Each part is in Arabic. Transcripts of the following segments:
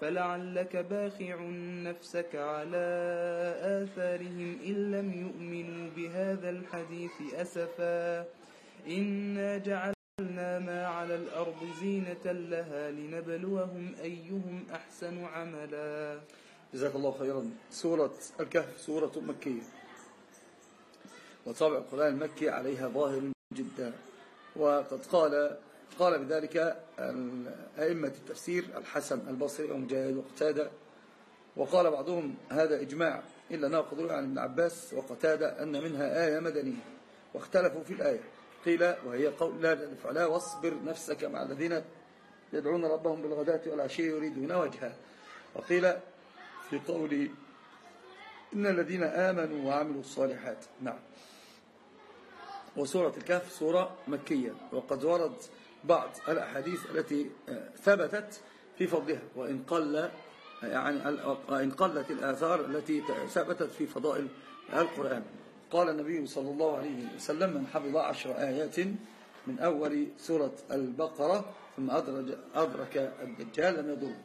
فلعلك باخع نفسك على آثارهم إن لم يؤمنوا بهذا الحديث أسفا إنا جعلنا ما على الأرض زينة لها لنبلوهم أيهم أحسن عملا. جزاك الله خيرا. سورة الكهف سورة مكية. وطبع القرآن المكي عليها ظاهر جدا. وقد قال قال بذلك أئمة التفسير الحسن البصري ومجاهد وقتادة وقال بعضهم هذا إجماع إلا ناقض عن ابن عباس وقتادة أن منها آية مدنية واختلفوا في الآية قيل وهي قول لا فعلا واصبر نفسك مع الذين يدعون ربهم بالغداة والعشي يريدون وجهه وقيل في قول إن الذين آمنوا وعملوا الصالحات نعم وسورة الكهف سورة مكية وقد ورد بعض الأحاديث التي آه، ثبتت في فضلها وإن قل يعني إن قلت الآثار التي ثبتت في فضائل القرآن. قال النبي صلى الله عليه وسلم من حفظ عشر آيات من أول سورة البقرة ثم أدرك الدجال لم يضره.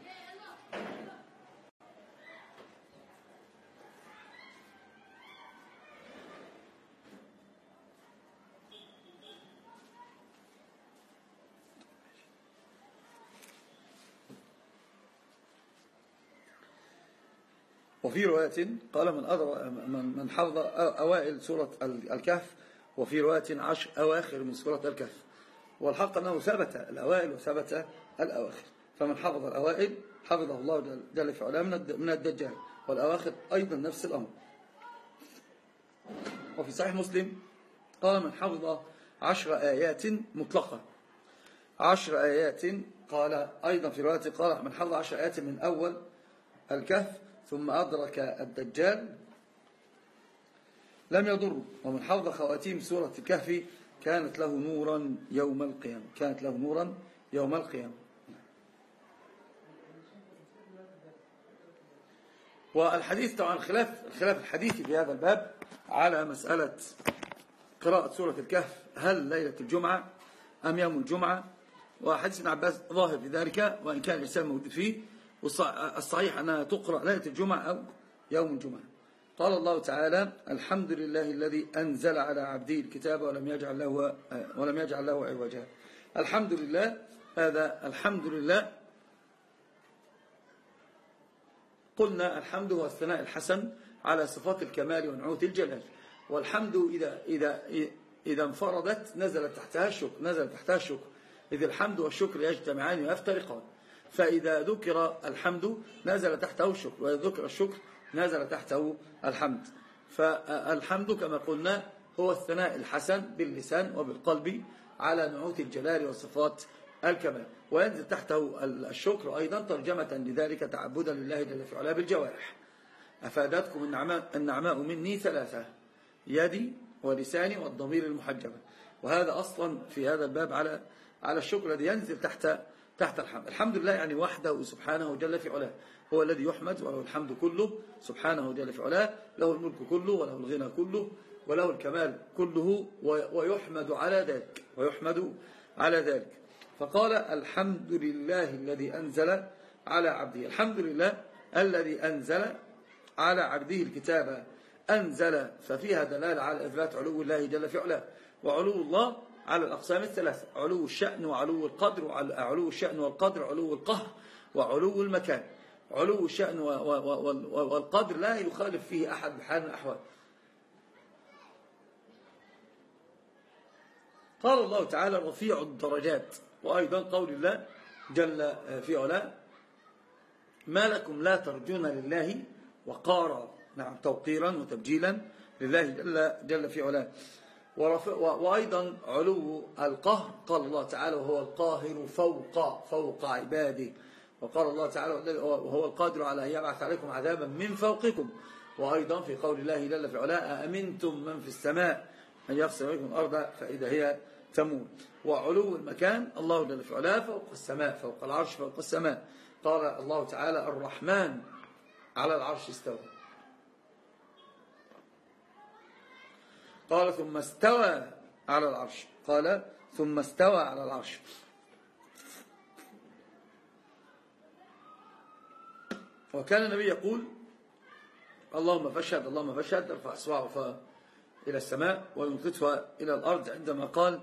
وفي رواية قال من, أدر من, من حفظ أوائل سورة الكهف وفي رواية عشر أواخر من سورة الكهف. والحق أنه ثبت الأوائل وثبت الأواخر. فمن حفظ الأوائل حفظه الله جل في علاه من الدجال والأواخر أيضا نفس الأمر. وفي صحيح مسلم قال من حفظ عشر آيات مطلقة. عشر آيات قال أيضا في رواية قال من حفظ عشر آيات من أول الكهف ثم أدرك الدجال لم يضره ومن حفظ خواتيم سورة الكهف كانت له نورا يوم القيامة. كانت له نورا يوم القيامة. والحديث طبعا خلاف خلاف الحديث في هذا الباب على مسألة قراءة سورة الكهف. هل ليلة الجمعة أم يوم الجمعة؟ وحديث ابن عباس ظاهر في ذلك وإن كان الإنسان موجود فيه. والصحيح أنها تقرأ ليلة الجمعة أو يوم الجمعة. قال الله تعالى الحمد لله الذي أنزل على عبده الكتاب ولم يجعل له ولم يجعل له عوجا. الحمد لله هذا الحمد لله. قلنا الحمد هو الثناء الحسن على صفات الكمال ونعوت الجلال. والحمد إذا, إذا, إذا انفردت نزل تحتها الشكر نزل تحتها الشكر. إذ الحمد والشكر يجتمعان ويفترقان. فإذا ذكر الحمد نزل تحته الشكر وإذا ذكر الشكر نزل تحته الحمد. فالحمد كما قلنا هو الثناء الحسن باللسان وبالقلب على نعوت الجلال وصفات الكمال. وينزل تحته الشكر أيضا ترجمة لذلك تعبدا لله جل في علاه بالجوارح. أفادتكم النعماء, النعماء مني ثلاثة يدي ولساني والضمير المحجبة وهذا أصلا في هذا الباب على على الشكر الذي ينزل تحت تحت الحمد. الحمد لله يعني وحده سبحانه جل في علاه. هو الذي يحمد وله الحمد كله سبحانه جل في علاه. له الملك كله وله الغنى كله وله الكمال كله ويحمد على ذلك. ويحمد على ذلك. فقال الحمد لله الذي أنزل على عبده. الحمد لله الذي أنزل على عبده الكتاب. أنزل. ففيها دلالة على إثبات علو الله جل في علاه. وعلو الله على الأقسام الثلاثة علو الشأن وعلو القدر وعلو الشأن والقدر علو القهر وعلو المكان. علو الشأن والقدر لا يخالف فيه أحد بحال من الأحوال. قال الله تعالى رفيع الدرجات وأيضا قول الله جل في علاه ما لكم لا ترجون لله وقارا نعم توقيرا وتبجيلا لله جل, جل في علاه. وأيضا علو القهر. قال الله تعالى وهو القاهر فوق فوق عباده وقال الله تعالى وهو القادر على أن يبعث عليكم عذابا من فوقكم. وأيضا في قول الله جل في علاء أمنتم من في السماء؟ أن يخسر بكم الأرض فإذا هي تموت. وعلو المكان الله جل في علاه فوق السماء فوق العرش فوق السماء. قال الله تعالى الرحمن على العرش استوى. قال ثم استوى على العرش. قال ثم استوى على العرش. وكان النبي يقول اللهم فاشهد اللهم فاشهد ارفع اصبعه إلى السماء وينقذها إلى الأرض. عندما قال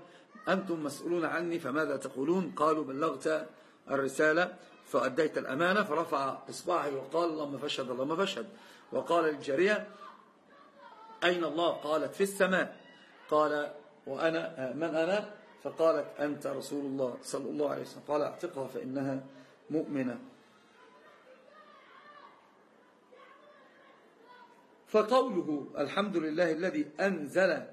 أنتم مسؤولون عني فماذا تقولون؟ قالوا بلغت الرسالة فأديت الأمانة فرفع إصبعه وقال اللهم فاشهد اللهم فاشهد. وقال للجارية أين الله؟ قالت في السماء. قال وأنا من أنا؟ فقالت أنت رسول الله صلى الله عليه وسلم. قال اعتقها فإنها مؤمنة. فقوله الحمد لله الذي أنزل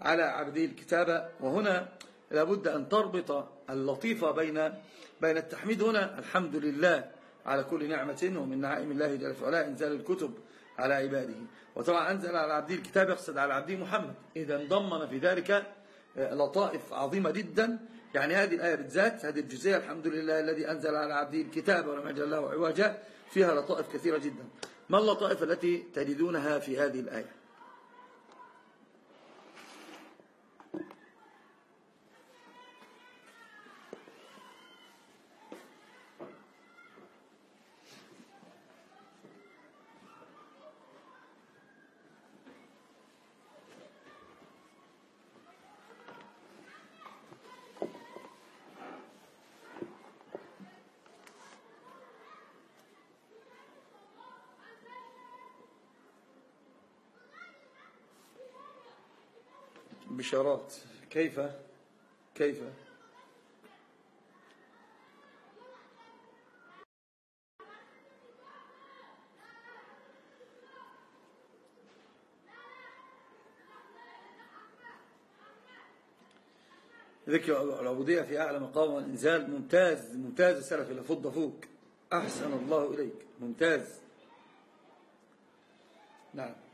على عبده الكتاب. وهنا لابد أن تربط اللطيفة بين بين التحميد هنا الحمد لله على كل نعمة ومن نعائم الله جل وعلا إنزال الكتب. على عباده. وطبعا أنزل على عبده الكتاب يقصد على عبده محمد. إذا ضمن في ذلك آه، لطائف عظيمة جدا. يعني هذه الآية بالذات هذه الجزئية الحمد لله الذي أنزل على عبده الكتاب ولم يجعل له عواجا فيها لطائف كثيرة جدا. ما اللطائف التي تجدونها في هذه الآية؟ بشارات كيف؟ كيف؟ ذكر العبودية في أعلى مقام والإنزال ممتاز ممتاز سلف لفض فوق. أحسن الله إليك. ممتاز. نعم.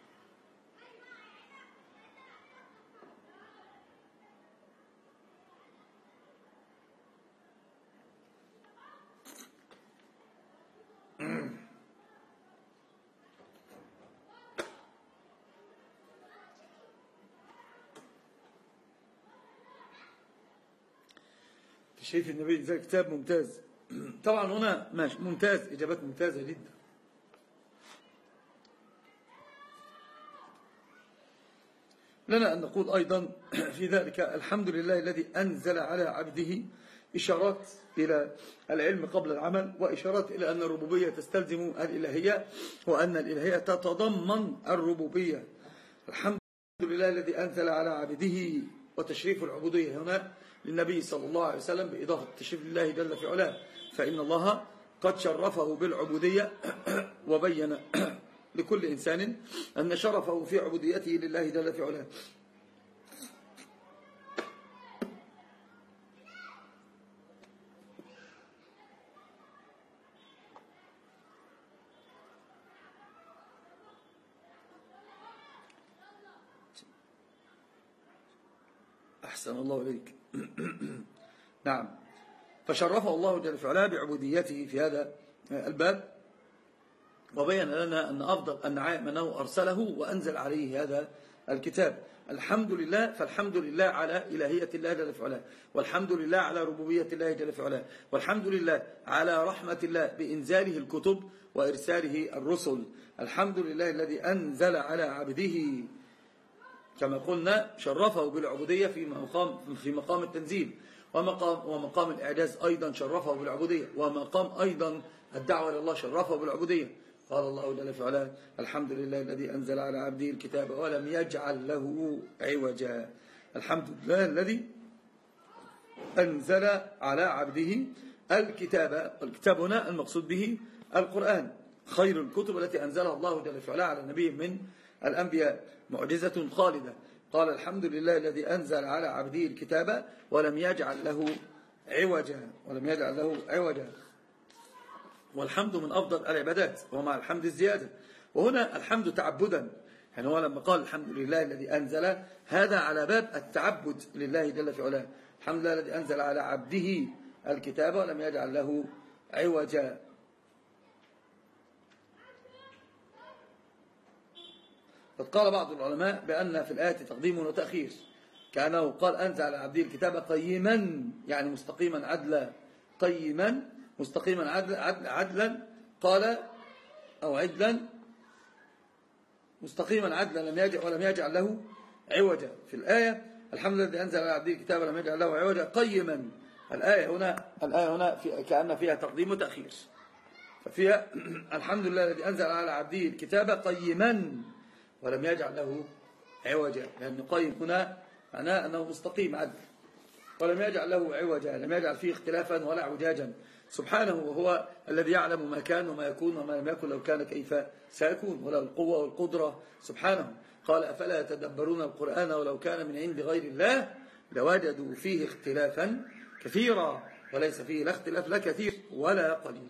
شايف النبي ذا كتاب ممتاز. طبعا هنا ماشي. ممتاز. إجابات ممتازة جدا. لنا أن نقول أيضا في ذلك الحمد لله الذي أنزل على عبده إشارات إلى العلم قبل العمل وإشارات إلى أن الربوبية تستلزم الإلهية وأن الإلهية تتضمن الربوبية. الحمد لله الذي أنزل على عبده وتشريف العبودية هنا للنبي صلى الله عليه وسلم بإضافة التشريف لله جل في علاه. فإن الله قد شرفه بالعبودية وبين لكل إنسان أن شرفه في عبوديته لله جل في علاه أحسن الله إليك. نعم. فشرفه الله جل وعلا بعبوديته في هذا الباب. وبين لنا أن أفضل النعائم أنه أرسله وأنزل عليه هذا الكتاب. الحمد لله فالحمد لله على إلهية الله جل وعلا. والحمد لله على ربوبية الله جل وعلا. والحمد لله على رحمة الله بإنزاله الكتب وإرساله الرسل. الحمد لله الذي أنزل على عبده كما قلنا شرفه بالعبودية في مقام, في مقام التنزيل. ومقام, ومقام الإعجاز أيضا شرفه بالعبودية. ومقام أيضا الدعوة إلى الله شرفه بالعبودية. قال الله جل وعلا الحمد لله الذي أنزل على عبده الكتاب ولم يجعل له عوجا. الحمد لله الذي أنزل على عبده الكتاب الكتاب هنا المقصود به القرآن. خير الكتب التي أنزلها الله جل وعلا على نبي من الأنبياء. معجزة خالدة. قال الحمد لله الذي أنزل على عبده الكتاب ولم يجعل له عوجا ولم يجعل له عوجا. والحمد من أفضل العبادات ومع الحمد الزيادة. وهنا الحمد تعبدا. يعني هو لما قال الحمد لله الذي أنزل هذا على باب التعبد لله جل في علاه. الحمد لله الذي أنزل على عبده الكتاب ولم يجعل له عوجا. قد قال بعض العلماء بأن في الآية تقديم وتأخير كأنه قال أنزل على عبده الكتاب قيما يعني مستقيما عدلا قيما مستقيما عدلا, عدلا قال أو عدلا مستقيما عدلا لم يجعل ولم يجعل له عوجا. في الآية الحمد لله الذي أنزل على عبده الكتاب ولم يجعل له عوجا قيما. الآية هنا الآية هنا في كأن فيها تقديم وتأخير. ففيها الحمد لله الذي أنزل على عبده الكتاب قيما. ولم يجعل له عوجا لأن قيم هنا معناه أنه مستقيم عدل. ولم يجعل له عوجا لم يجعل فيه اختلافا ولا عجاجا سبحانه وهو الذي يعلم ما كان وما يكون وما لم يكن لو كان كيف سيكون. ولا القوة والقدرة. سبحانه قال أفلا يتدبرون القرآن ولو كان من عند غير الله لوجدوا فيه اختلافا كثيرا. وليس فيه لا اختلاف لا كثير ولا قليل.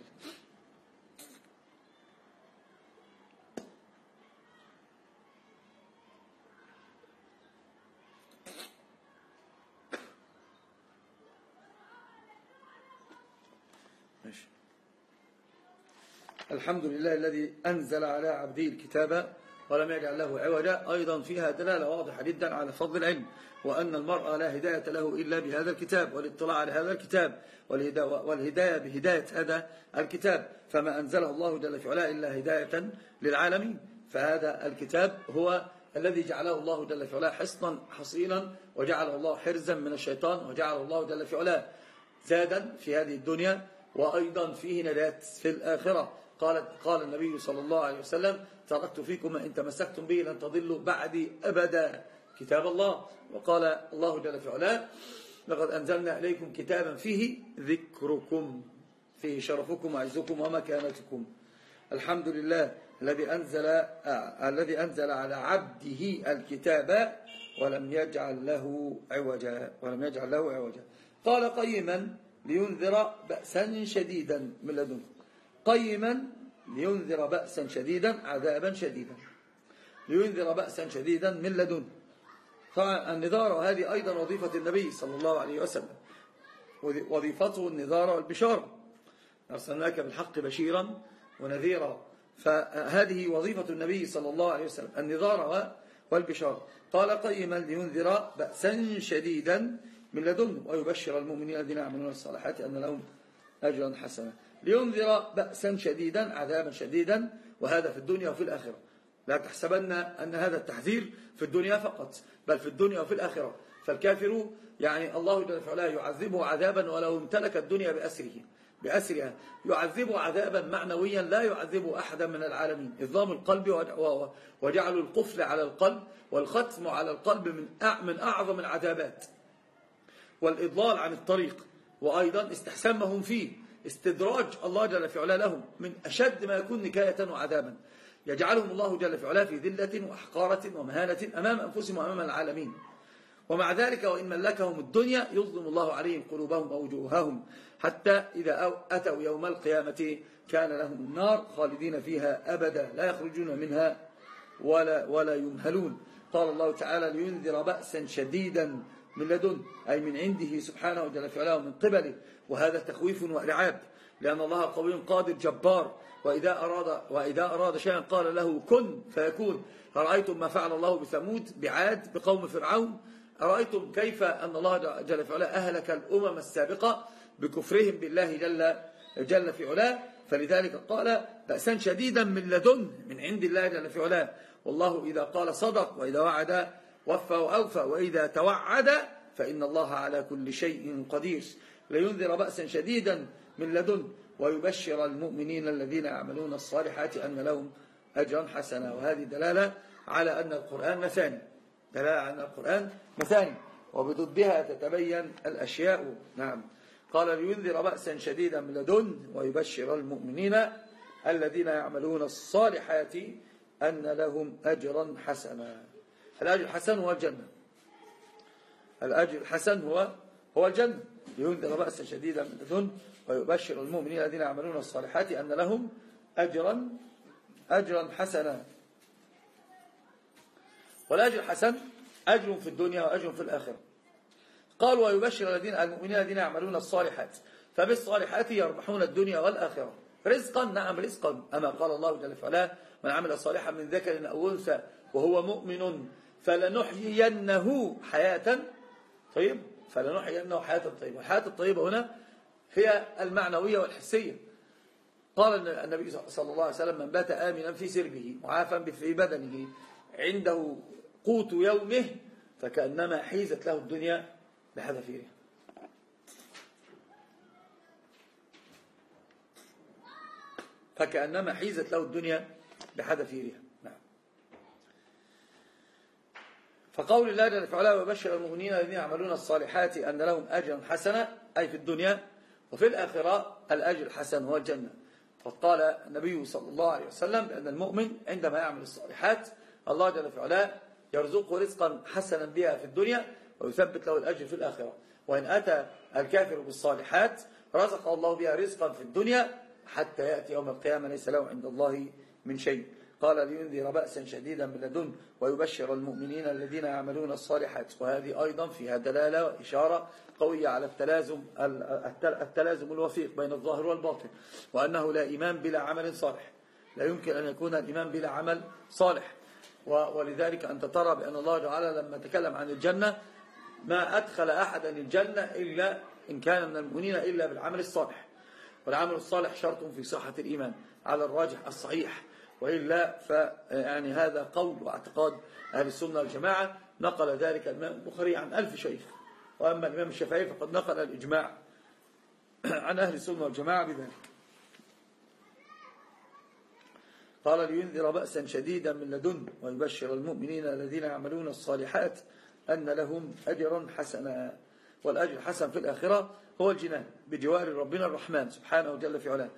الحمد لله الذي أنزل على عبده الكتاب ولم يجعل له عوجا. أيضا فيها دلالة واضحة جدا على فضل العلم وأن المرء لا هداية له إلا بهذا الكتاب والاطلاع على هذا الكتاب والهداية بهداية هذا الكتاب. فما أنزله الله جل في علاه إلا هداية للعالمين. فهذا الكتاب هو الذي جعله الله جل في علاه حصنا حصينا وجعله الله حرزا من الشيطان وجعله الله جل في علاه زادا في هذه الدنيا وأيضا فيه نجاة في الآخرة. قال قال النبي صلى الله عليه وسلم تركت فيكم ما إن تمسكتم به لن تضلوا بعدي أبدا. كتاب الله. وقال الله جل في علاه لقد أنزلنا إليكم كتابا فيه ذكركم فيه شرفكم وعزكم ومكانتكم. الحمد لله الذي أنزل آه الذي أنزل على عبده الكتاب ولم يجعل له عوجا ولم يجعل له عوجا. قال قيما لينذر بأسا شديدا من لدنه قيما لينذر بأسا شديدا عذابا شديدا. لينذر بأسا شديدا من لدنه فالنذارة هذه أيضا وظيفة النبي صلى الله عليه وسلم. وظيفته النذارة والبشارة. أرسلناك بالحق بشيرا ونذيرا. فهذه وظيفة النبي صلى الله عليه وسلم النذارة والبشارة. قال قيما لينذر بأسا شديدا من لدنه ويبشر المؤمنين الذين يعملون الصالحات أن لهم أجرا حسنا. لينذر بأسا شديدا عذابا شديدا وهذا في الدنيا وفي الآخرة. لا تحسبن أن هذا التحذير في الدنيا فقط بل في الدنيا وفي الآخرة. فالكافر يعني الله جل وعلا يعذبه عذابا ولو امتلك الدنيا بأسره. بأسرها. يعذبه عذابا معنويا لا يعذبه أحدا من العالمين. إظلام القلب وجعل القفل على القلب والختم على القلب من من أعظم العذابات. والإضلال عن الطريق. وأيضا استحسامهم فيه. استدراج الله جل في علاه لهم من أشد ما يكون نكاية وعذابا. يجعلهم الله جل في علاه في ذلة وأحقارة ومهانة أمام أنفسهم وأمام العالمين. ومع ذلك وإن ملكهم الدنيا يظلم الله عليهم قلوبهم ووجوههم حتى إذا أتوا يوم القيامة كان لهم النار خالدين فيها أبدا. لا يخرجون منها ولا, ولا يمهلون. قال الله تعالى لينذر بأسا شديدا من لدن أي من عنده سبحانه جل في ومن قبله وهذا تخويف وإرعاب لأن الله قوي قادر جبار وإذا أراد, وإذا أراد شيئا قال له كن فيكون. أرأيتم ما فعل الله بثمود بعاد بقوم فرعون؟ أرأيتم كيف أن الله جل في علاه أهلك الأمم السابقة بكفرهم بالله جل, جل في علاه؟ فلذلك قال بأسا شديدا من لدن من عند الله جل في علاه. والله إذا قال صدق وإذا وعد وفى وأوفى وإذا توعد فإن الله على كل شيء قدير. لينذر بأسا شديدا من لدن ويبشر المؤمنين الذين يعملون الصالحات أن لهم أجرا حسنا. وهذه دلالة على أن القرآن مثاني دلالة على أن القرآن مثاني وبضدها تتبين الأشياء. نعم. قال لينذر بأسا شديدا من لدن ويبشر المؤمنين الذين يعملون الصالحات أن لهم أجرا حسنا. الأجر الحسن هو الجنة. الأجر الحسن هو هو الجنة. لينذر بأسا شديدا من لدن ويبشر المؤمنين الذين يعملون الصالحات أن لهم أجرا أجرا حسنا. والأجر حسن أجر في الدنيا وأجر في الآخرة. قال ويبشر الذين المؤمنين الذين يعملون الصالحات. فبالصالحات يربحون الدنيا والآخرة. رزقا؟ نعم رزقا. أما قال الله جل وعلا من عمل صالحا من ذكر أو أنثى وهو مؤمن فلنحيينه حياة طيب فلنحيينه حياة طيبة. والحياة الطيبة هنا هي المعنوية والحسية. قال النبي صلى الله عليه وسلم من بات آمنا في سربه معافا في بدنه عنده قوت يومه فكأنما حيزت له الدنيا بحذافيرها فكأنما حيزت له الدنيا بحذافيرها نعم فقول الله جل وعلا وبشر المؤمنين الذين يعملون الصالحات أن لهم أجرا حسنا أي في الدنيا وفي الآخرة الأجر الحسن هو الجنة. فقال النبي صلى الله عليه وسلم بأن المؤمن عندما يعمل الصالحات الله جل وعلا يرزقه رزقا حسنا بها في الدنيا ويثبت له الأجر في الآخرة. وإن أتى الكافر بالصالحات رزق الله بها رزقا في الدنيا حتى يأتي يوم القيامة ليس له عند الله من شيء. قال لينذر بأسا شديدا من لدن ويبشر المؤمنين الذين يعملون الصالحات. وهذه أيضا فيها دلالة وإشارة قوية على التلازم التلازم الوثيق بين الظاهر والباطن وأنه لا إيمان بلا عمل صالح. لا يمكن أن يكون الإيمان بلا عمل صالح. ولذلك أنت ترى بأن الله تعالى لما تكلم عن الجنة ما أدخل أحدا الجنة إلا إن كان من المؤمنين إلا بالعمل الصالح. والعمل الصالح شرط في صحة الإيمان على الراجح الصحيح. وإلا فيعني هذا قول واعتقاد أهل السنة والجماعة. نقل ذلك الإمام البخاري عن ألف شيخ. وأما الإمام الشافعي فقد نقل الإجماع عن أهل السنة والجماعة بذلك. قال لينذر بأسا شديدا من لدن ويبشر المؤمنين الذين يعملون الصالحات أن لهم أجرا حسنا. والأجر الحسن في الآخرة هو الجنان بجوار ربنا الرحمن سبحانه جل في علاه.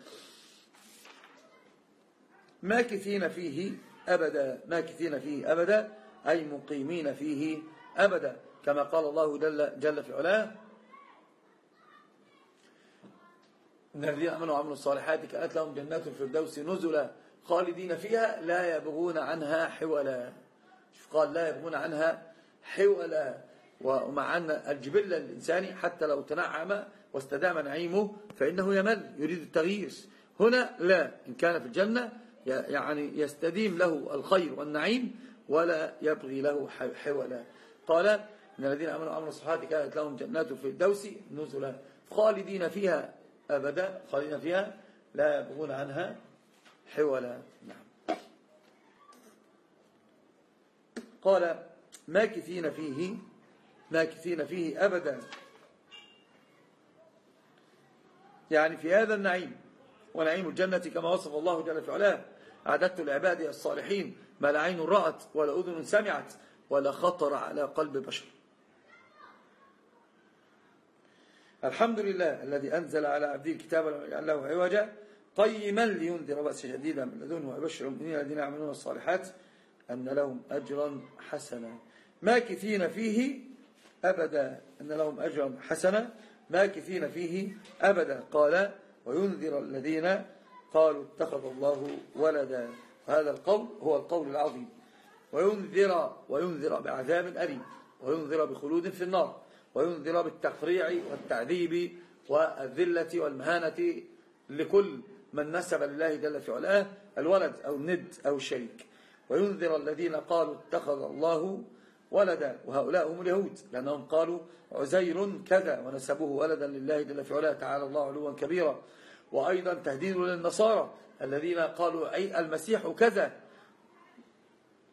ماكثين فيه أبدا ماكثين فيه أبدا أي مقيمين فيه أبدا كما قال الله جل, جل في علاه إن الذين أمنوا وعملوا الصالحات كأنت لهم جنات الفردوس نزلا خالدين فيها لا يبغون عنها حولا. قال لا يبغون عنها حولا. ومع أن الجبلة الإنساني حتى لو تنعم واستدام نعيمه فإنه يمل يريد التغيير. هنا لا إن كان في الجنة يعني يستديم له الخير والنعيم ولا يبغي له حولا. قال إن الذين أمنوا وعملوا الصالحات كانت لهم جنات في الدوس نزلا. خالدين فيها أبدا خالدين فيها لا يبغون عنها حولا. نعم. قال ماكثين فيه ماكثين فيه أبدا. يعني في هذا النعيم ونعيم الجنة كما وصف الله جل في علاه. أعددت لعبادي الصالحين ما لا عين رأت ولا أذن سمعت ولا خطر على قلب بشر. الحمد لله الذي أنزل على عبده الكتاب له عوجا قيما لينذر بأس شديدا من لدنه ويبشر المؤمنين الذين يعملون الصالحات أن لهم أجرا حسنا. ماكثين فيه أبدا. أن لهم أجرا حسنا. ماكثين فيه أبدا. قال وينذر الذين قالوا اتخذ الله ولدا. هذا القول هو القول العظيم. وينذر وينذر بعذاب أليم. وينذر بخلود في النار. وينذر بالتفريع والتعذيب والذلة والمهانة لكل من نسب لله جل في علاه الولد أو الند أو الشريك. وينذر الذين قالوا اتخذ الله ولدا. وهؤلاء هم اليهود. لأنهم قالوا عزير كذا ونسبوه ولدا لله جل في علاه. تعالى الله علوا كبيرا. وأيضا تهديد للنصارى الذين قالوا أي المسيح كذا.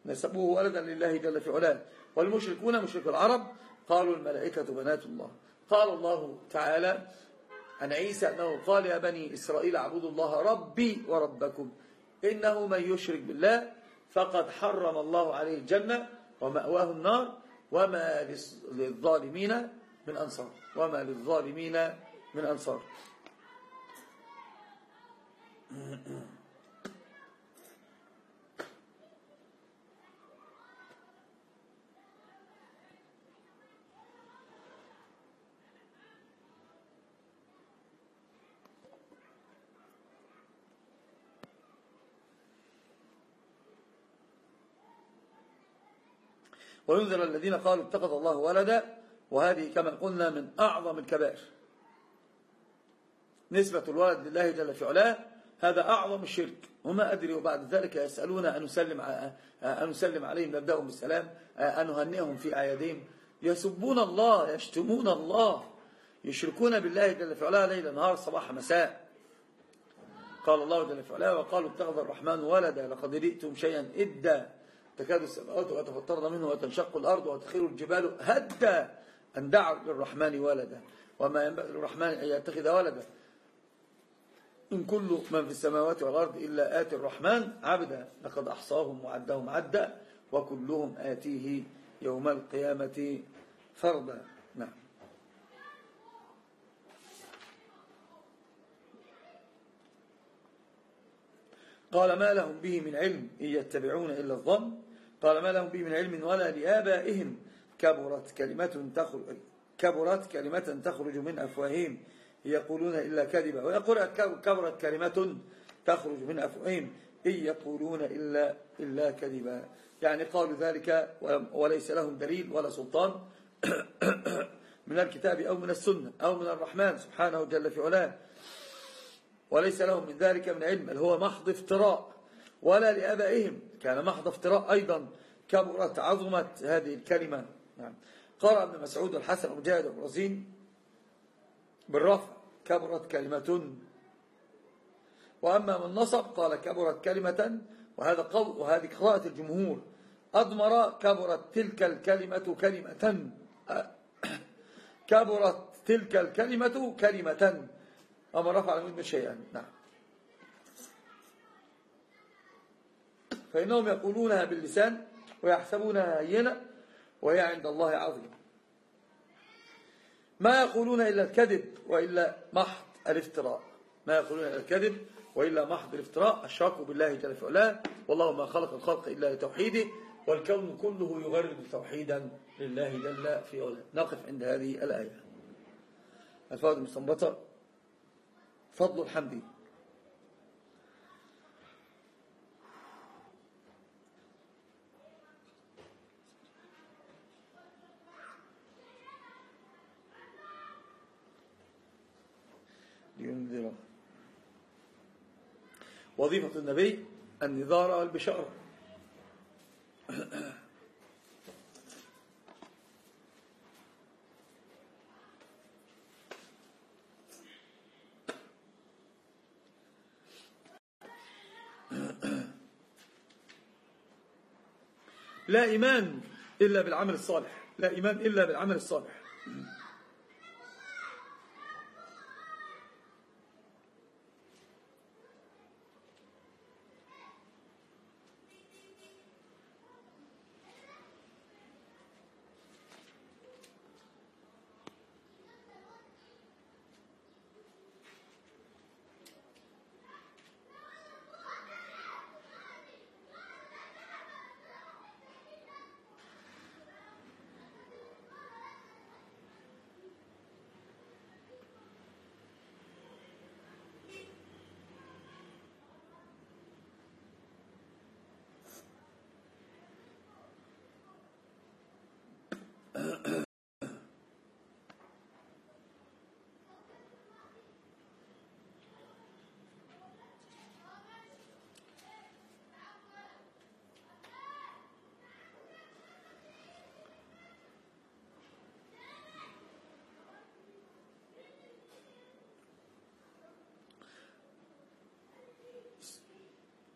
نسبوه ولدا لله جل في علاه. والمشركون مشرك العرب قالوا الملائكة بنات الله. قال الله تعالى عن عيسى أنه قال يا بني إسرائيل اعبدوا الله ربي وربكم. إنه من يشرك بالله فقد حرم الله عليه الجنة ومأواه النار وما للظالمين من أنصار. وما للظالمين من أنصار. وينذر الذين قالوا اتخذ الله ولدا وهذه كما قلنا من أعظم الكبائر. نسبة الولد لله جل في علاه هذا أعظم الشرك. وما أدري وبعد ذلك يسألون أن نسلم, أن نسلم عليهم نبدأهم بالسلام أن نهنئهم في أعيادهم. يسبون الله يشتمون الله يشركون بالله جل في علاه ليلا نهار صباح مساء. قال الله جل في علاه وقالوا اتخذ الرحمن ولدا لقد جئتم شيئا إدا تكاد السماوات وتفطرن منه وتنشق الأرض وتخير الجبال هدا أن دعوا للرحمن ولدا. وما ينبغي للرحمن أن يتخذ ولدا. إن كل من في السماوات والأرض إلا آتي الرحمن عبدا لقد أحصاهم وعدهم عدا وكلهم آتيه يوم القيامة فردا. نعم. قال ما لهم به من علم إن يتبعون إلا الظن. قال ما لهم به من علم ولا لآبائهم. كبرت كلمة تخرج كبرت كلمة تخرج من أفواههم. يقولون إلا كذبا. ويقول كبرت كلمة تخرج من أفواههم إن يقولون إلا, إلا كذبا. يعني قالوا ذلك وليس لهم دليل ولا سلطان من الكتاب أو من السنة أو من الرحمن سبحانه جل في علاه. وليس لهم من ذلك من علم. بل هو محض افتراء. ولا لأبائهم. كان محض افتراء أيضا. كبرت عظمت هذه الكلمة. نعم. قرأ ابن مسعود الحسن ومجاهد الرزين بالرفع كبرت كلمة. وأما من نصب قال كبرت كلمة وهذا قول وهذه قراءة الجمهور. أضمر كبرت تلك الكلمة كلمة. كبرت تلك الكلمة كلمة. أما رفع المد شيئا. نعم. فإنهم يقولونها باللسان ويحسبونها هينة وهي عند الله عظيم ما يقولون إلا الكذب وإلا محض الافتراء. ما يقولون إلا الكذب وإلا محض الافتراء. الشرك بالله جل في علاه. والله ما خلق الخلق إلا لتوحيده والكون كله يغرد توحيدا لله جل في علاه. نقف عند هذه الآية. الفوائد المستنبطة. فضل الحمد لينذر وظيفة النبي النذار والبشارة. لا إيمان إلا بالعمل الصالح. لا إيمان إلا بالعمل الصالح.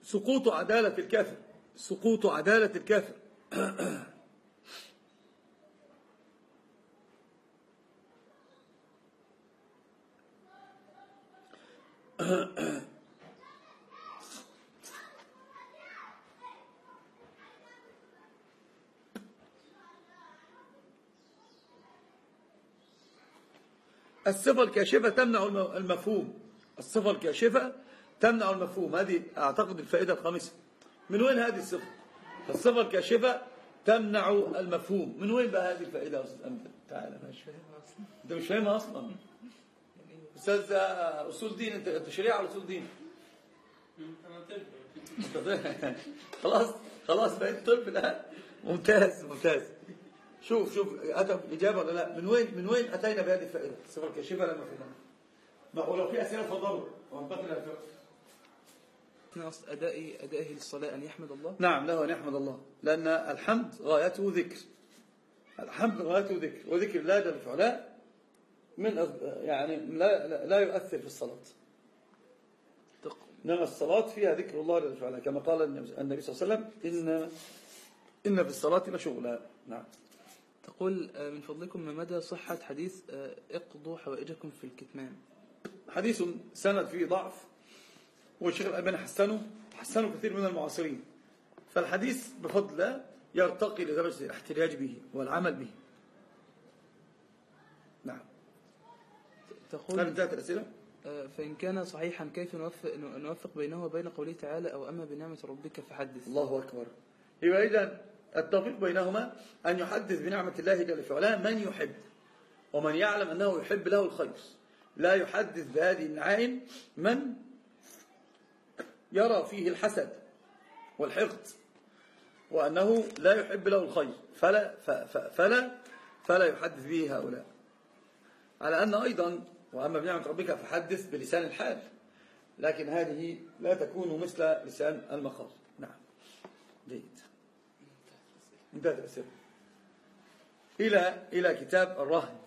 سقوط عدالة الكافر. سقوط عدالة الكافر. الصفة الكاشفة تمنع المفهوم. الصفة الكاشفة تمنع المفهوم. هذه أعتقد الفائدة الخامسة. من وين هذه الصفة؟ الصفة الكاشفة تمنع المفهوم. من وين بقى هذه الفائدة يا أستاذ أمجد تعالى ماشي أنت مش فاهمها أصلا. أستاذ أصول دين. أنت شريعة ولا أصول دين؟ خلاص خلاص بقيت طب الآن ممتاز ممتاز. شوف شوف أتى إجابة ولا لا؟ من وين من وين أتينا بهذه الفائدة؟ الصفة الكاشفة فهمنا ما ولو في أسئلة تفضلوا. وانتقل أثناء أداء أدائه للصلاة أن يحمد الله؟ نعم له أن يحمد الله. لأن الحمد غايته ذكر. الحمد غايته ذكر. وذكر الله جل وعلا من يعني لا, لا, يؤثر في الصلاة. إنما الصلاة فيها ذكر الله جل وعلا كما قال النبي النبي صلى الله عليه وسلم إن إن في الصلاة لشغلا. نعم. تقول آه، من فضلكم ما مدى صحة حديث آه، اقضوا حوائجكم في الكتمان؟ حديث سند فيه ضعف. والشيخ الألباني حسنه حسنه كثير من المعاصرين. فالحديث بفضل الله يرتقي لدرجة الاحتجاج به والعمل به. نعم. هل تقول انتهت الأسئلة؟ آه، فإن كان صحيحا كيف نوفق, نوفق بينه وبين قوله تعالى أو أما بنعمة ربك فحدث. الله أكبر. يبقى إذا التوفيق بينهما أن يحدث بنعمة الله جل وعلا من يحب ومن يعلم أنه يحب له الخير. لا يحدث بهذه النعائم من يرى فيه الحسد والحقد وأنه لا يحب له الخير. فلا, فلا, فلا يحدث به هؤلاء. على أن أيضا وأما بنعمة ربك فحدث بلسان الحال. لكن هذه لا تكون مثل لسان المقال. نعم. جيد. انتهت الأسئلة. إلى إلى كتاب الرهن.